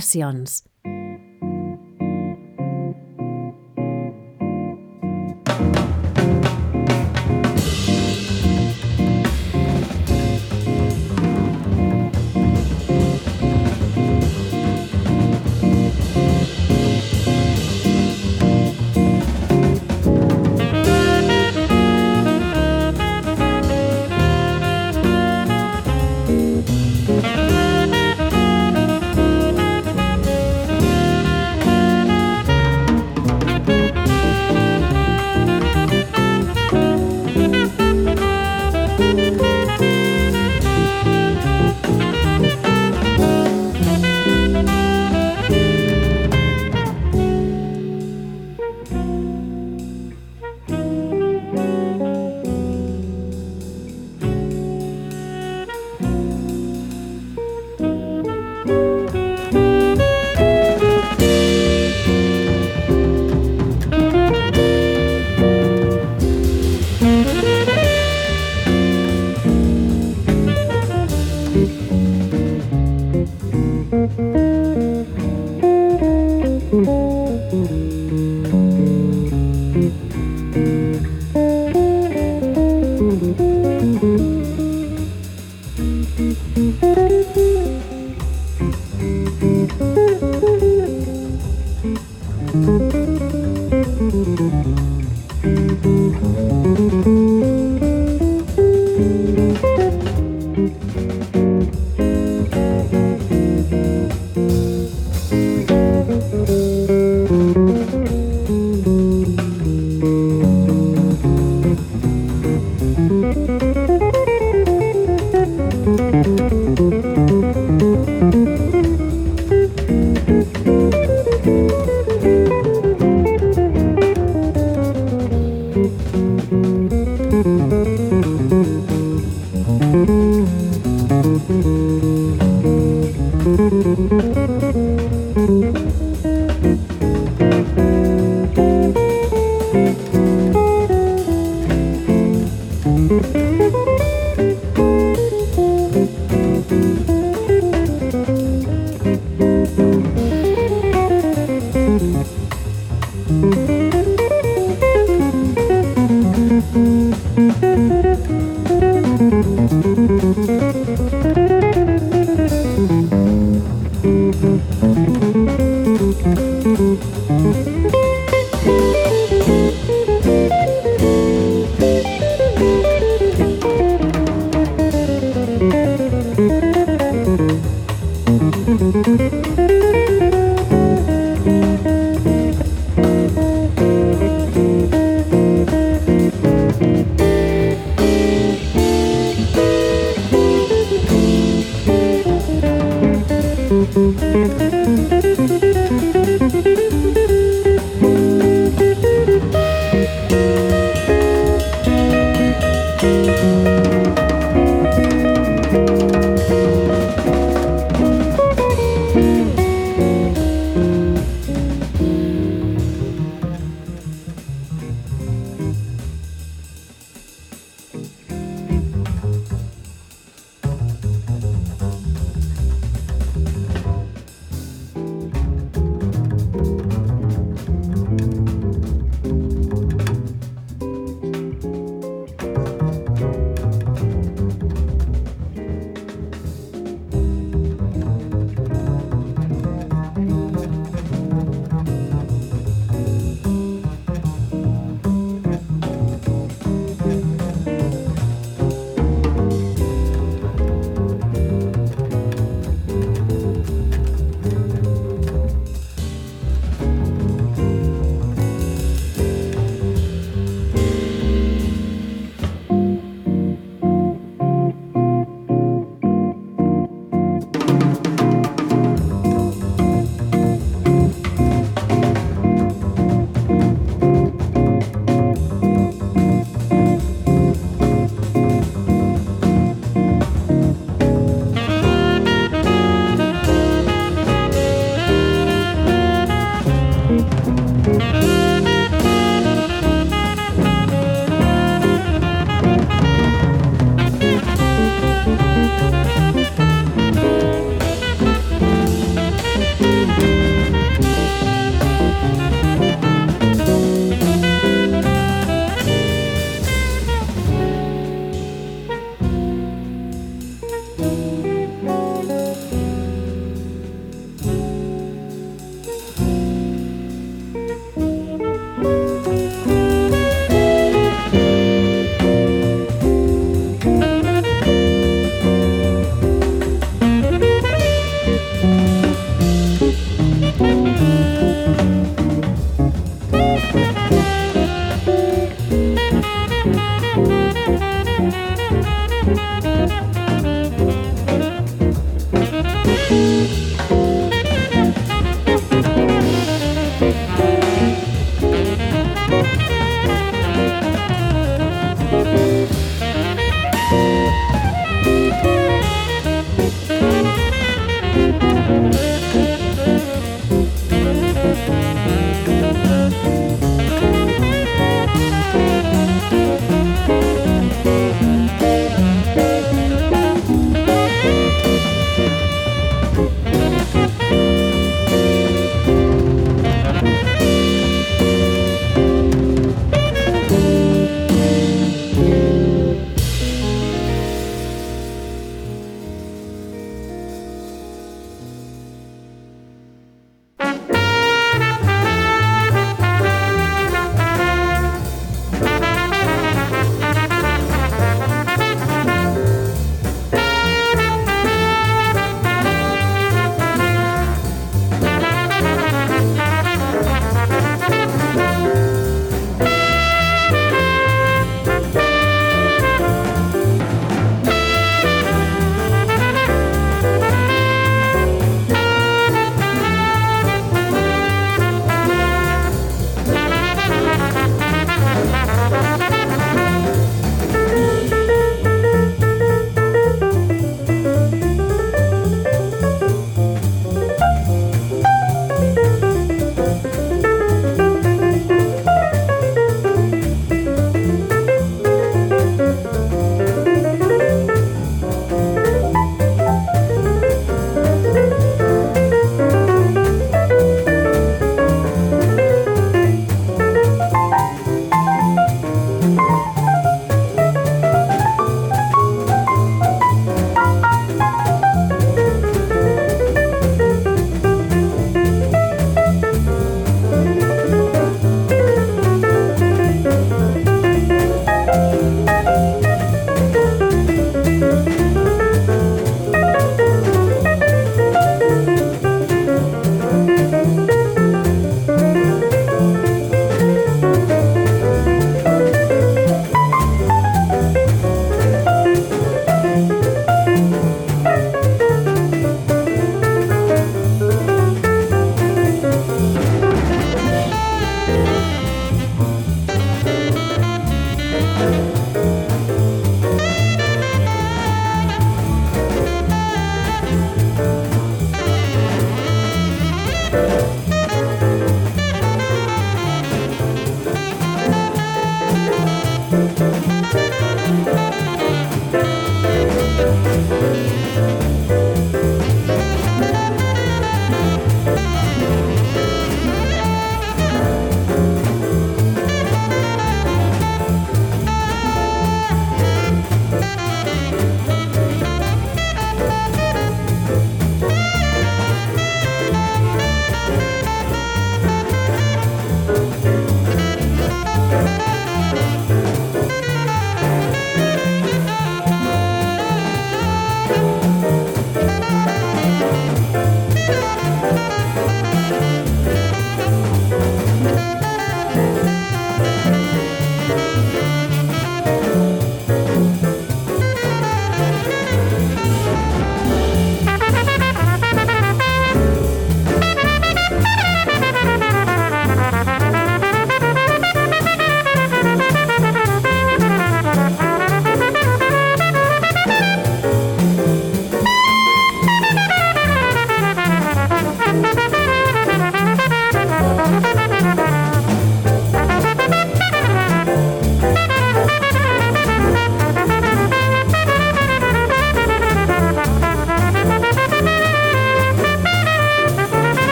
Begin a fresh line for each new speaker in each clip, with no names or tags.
Sessions.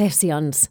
Sessions.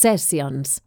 Sessions.